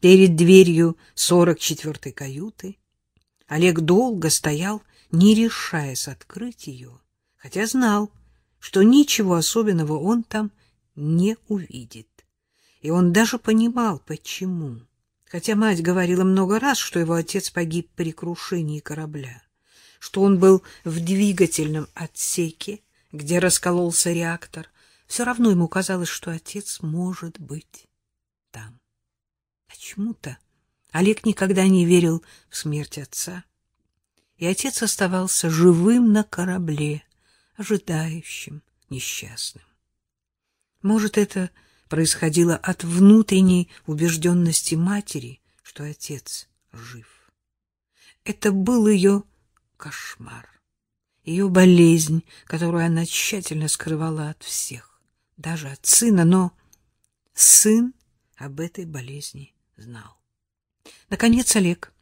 перед дверью сорок четвертой каюты. Олег долго стоял, не решаясь открыть ее, хотя знал, что ничего особенного он там не увидит. И он даже понимал, почему. Хотя мать говорила много раз, что его отец погиб при крушении корабля, что он был в двигательном отсеке, где раскололся реактор, все равно ему казалось, что отец может быть. Почему-то Олег никогда не верил в смерть отца, и отец оставался живым на корабле, ожидающим, несчастным. Может, это происходило от внутренней убежденности матери, что отец жив. Это был ее кошмар, ее болезнь, которую она тщательно скрывала от всех, даже от сына, но сын об этой болезни знал. Наконец Олег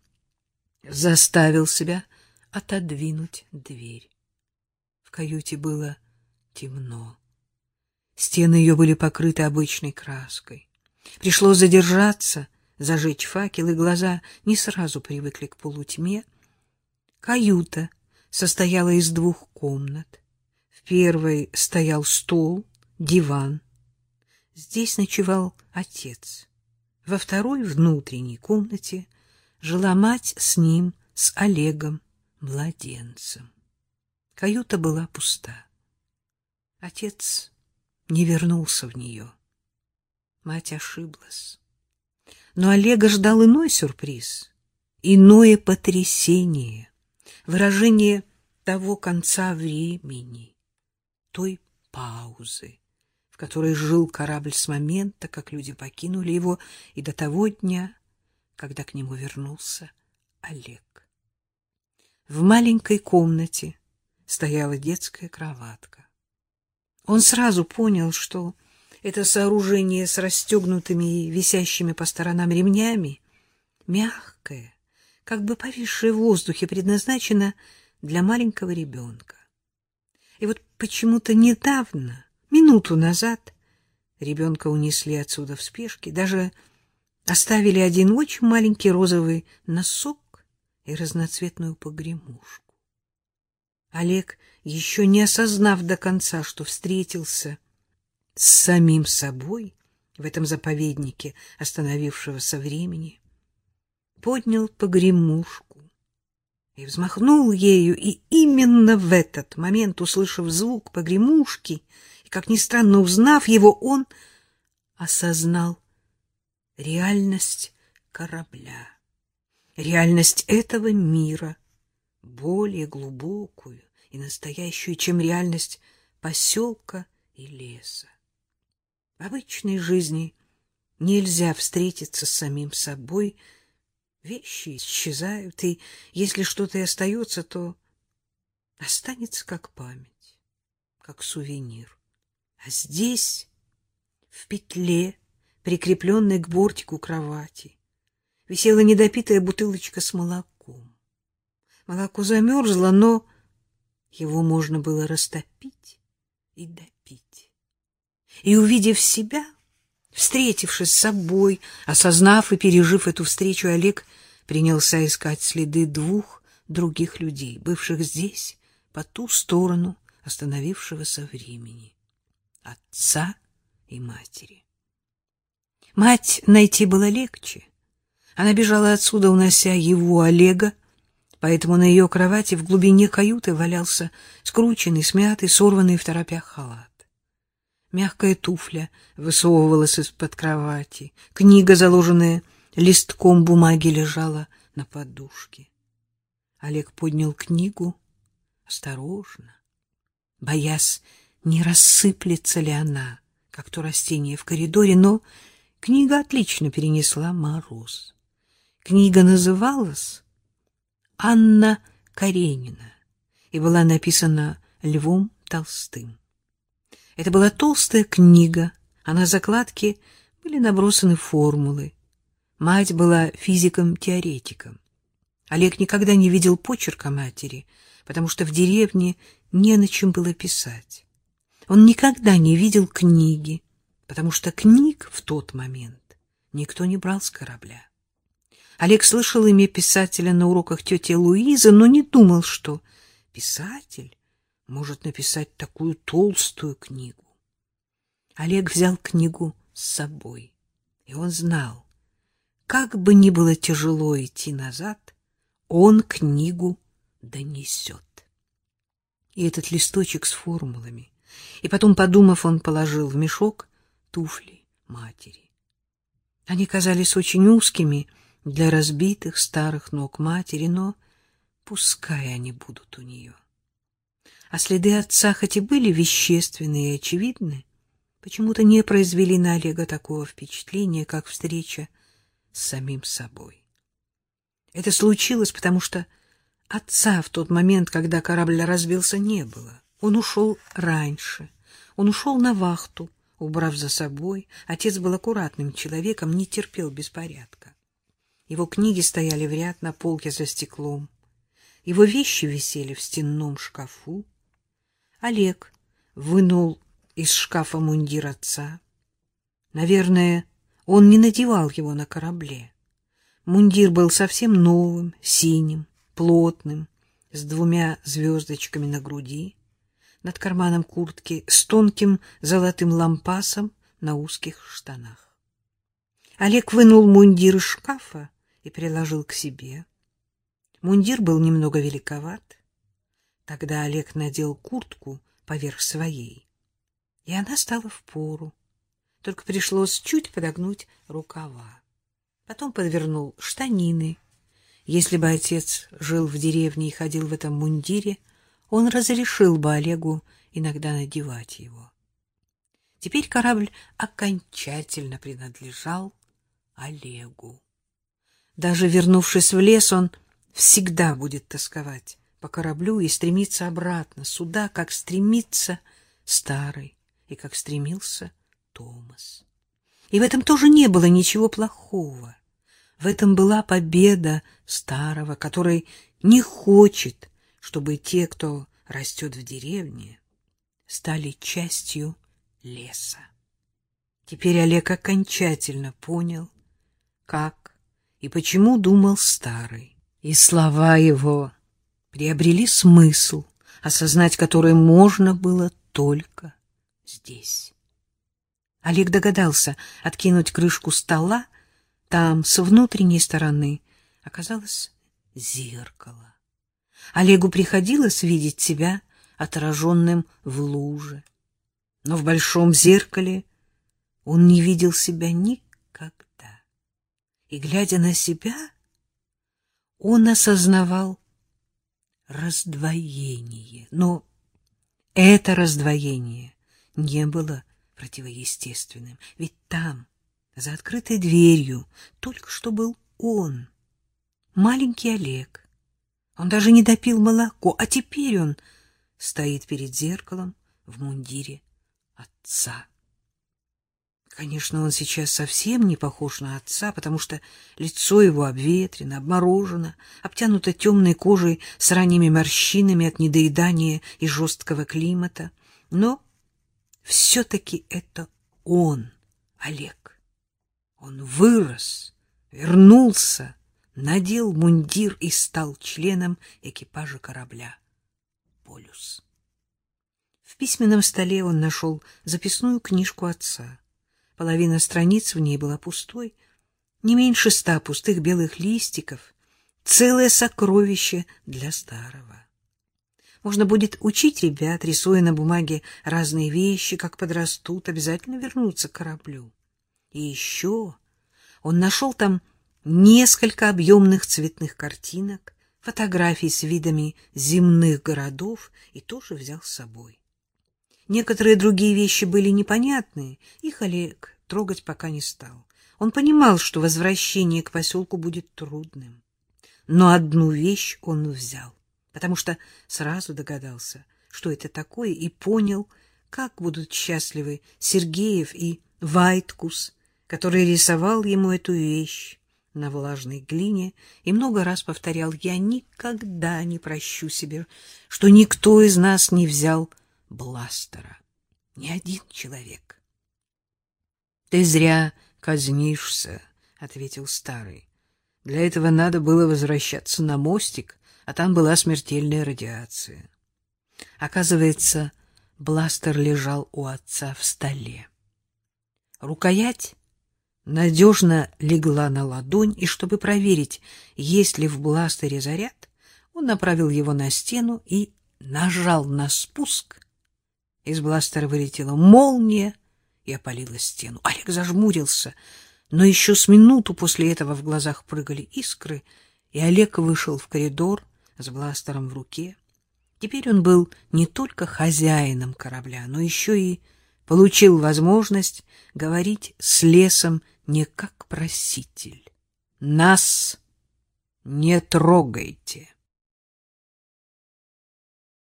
заставил себя отодвинуть дверь. В каюте было темно. Стены ее были покрыты обычной краской. Пришлось задержаться, зажечь факел, и глаза не сразу привыкли к полутьме. Каюта состояла из двух комнат. В первой стоял стол, диван. Здесь ночевал отец. Во второй, внутренней комнате, жила мать с ним, с Олегом, младенцем. Каюта была пуста. Отец не вернулся в нее. Мать ошиблась. Но Олега ждал иной сюрприз, иное потрясение, выражение того конца времени, той паузы, которой жил корабль с момента, как люди покинули его, и до того дня, когда к нему вернулся Олег. В маленькой комнате стояла детская кроватка. Он сразу понял, что это сооружение с расстегнутыми и висящими по сторонам ремнями, мягкое, как бы повисшее в воздухе, предназначено для маленького ребенка. И вот почему-то недавно, минуту назад, ребенка унесли отсюда в спешке, даже оставили один очень маленький розовый носок и разноцветную погремушку. Олег еще не осознав до конца, что встретился с самим собой в этом заповеднике остановившегося времени, поднял погремушку и взмахнул ею, и именно в этот момент, услышав звук погремушки и, как ни странно, узнав его, он осознал реальность корабля, реальность этого мира, более глубокую, и настоящую, чем реальность поселка и леса. В обычной жизни нельзя встретиться с самим собой, вещи исчезают, и если что-то и остается, то останется как память, как сувенир. Здесь, в петле, прикрепленной к бортику кровати, висела недопитая бутылочка с молоком. Молоко замерзло, но его можно было растопить и допить. И, увидев себя, встретившись с собой, осознав и пережив эту встречу, Олег принялся искать следы двух других людей, бывших здесь, по ту сторону остановившегося времени — отца и матери. Мать найти было легче. Она бежала отсюда, унося его, Олега, поэтому на ее кровати в глубине каюты валялся скрученный, смятый, сорванный в торопях халат. Мягкая туфля высовывалась из-под кровати, книга, заложенная листком бумаги, лежала на подушке. Олег поднял книгу осторожно, боясь, не рассыплется ли она, как то растение в коридоре, но книга отлично перенесла мороз. Книга называлась Анна Каренина и была написана Львом Толстым. Это была толстая книга, а на закладке были набросаны формулы. Мать была физиком-теоретиком. Олег никогда не видел почерка матери, потому что в деревне не на чем было писать. Он никогда не видел книги, потому что книг в тот момент никто не брал с корабля. Олег слышал имя писателя на уроках тети Луизы, но не думал, что писатель может написать такую толстую книгу. Олег взял книгу с собой, и он знал, как бы ни было тяжело идти назад, он книгу донесет. И этот листочек с формулами. И потом, подумав, он положил в мешок туфли матери. Они казались очень узкими для разбитых старых ног матери, но пускай они будут у нее. А следы отца хоть и были вещественные и очевидны, почему-то не произвели на Олега такого впечатления, как встреча с самим собой. Это случилось, потому что отца в тот момент, когда корабль разбился, не было. Он ушел раньше. Он ушел на вахту, убрав за собой. Отец был аккуратным человеком, не терпел беспорядка. Его книги стояли в ряд на полке за стеклом. Его вещи висели в стенном шкафу. Олег вынул из шкафа мундир отца. Наверное, он не надевал его на корабле. Мундир был совсем новым, синим, плотным, с двумя звездочками на груди, над карманом куртки, с тонким золотым лампасом на узких штанах. Олег вынул мундир из шкафа и приложил к себе. Мундир был немного великоват. Тогда Олег надел куртку поверх своей, и она стала в пору. Только пришлось чуть подогнуть рукава. Потом подвернул штанины. Если бы отец жил в деревне и ходил в этом мундире, он разрешил бы Олегу иногда надевать его. Теперь корабль окончательно принадлежал Олегу. Даже вернувшись в лес, он всегда будет тосковать по кораблю и стремиться обратно сюда, как стремится старый и как стремился Томас. И в этом тоже не было ничего плохого. В этом была победа старого, который не хочет, чтобы те, кто растет в деревне, стали частью леса. Теперь Олег окончательно понял, как и почему думал старый. И слова его приобрели смысл, осознать который можно было только здесь. Олег догадался откинуть крышку стола, там, с внутренней стороны, оказалось зеркало. Олегу приходилось видеть себя отраженным в луже, но в большом зеркале он не видел себя никогда и, глядя на себя, он осознавал раздвоение. Но это раздвоение не было противоестественным, ведь там, за открытой дверью, только что был он, маленький Олег. Он даже не допил молоко, а теперь он стоит перед зеркалом в мундире отца. Конечно, он сейчас совсем не похож на отца, потому что лицо его обветрено, обморожено, обтянуто темной кожей с ранними морщинами от недоедания и жесткого климата. Но все-таки это он, Олег. Он вырос, вернулся, надел мундир и стал членом экипажа корабля «Полюс». В письменном столе он нашел записную книжку отца. Половина страниц в ней была пустой, не меньше ста пустых белых листиков, целое сокровище для старого. Можно будет учить ребят, рисуя на бумаге разные вещи, как подрастут, обязательно вернуться к кораблю. И еще он нашел там несколько объемных цветных картинок, фотографий с видами земных городов и тоже взял с собой. Некоторые другие вещи были непонятные, их Олег трогать пока не стал. Он понимал, что возвращение к поселку будет трудным. Но одну вещь он взял, потому что сразу догадался, что это такое, и понял, как будут счастливы Сергеев и Вайткус, который рисовал ему эту вещь на влажной глине и много раз повторял «Я никогда не прощу себе, что никто из нас не взял бластера. Ни один человек. — Ты зря казнишься, — ответил старый. — Для этого надо было возвращаться на мостик, а там была смертельная радиация. Оказывается, бластер лежал у отца в столе. Рукоять надежно легла на ладонь, и чтобы проверить, есть ли в бластере заряд, он направил его на стену и нажал на спуск. Из бластера вылетела молния и опалила стену. Олег зажмурился, но еще с минуту после этого в глазах прыгали искры, и Олег вышел в коридор с бластером в руке. Теперь он был не только хозяином корабля, но еще и получил возможность говорить с лесом не как проситель. Нас не трогайте.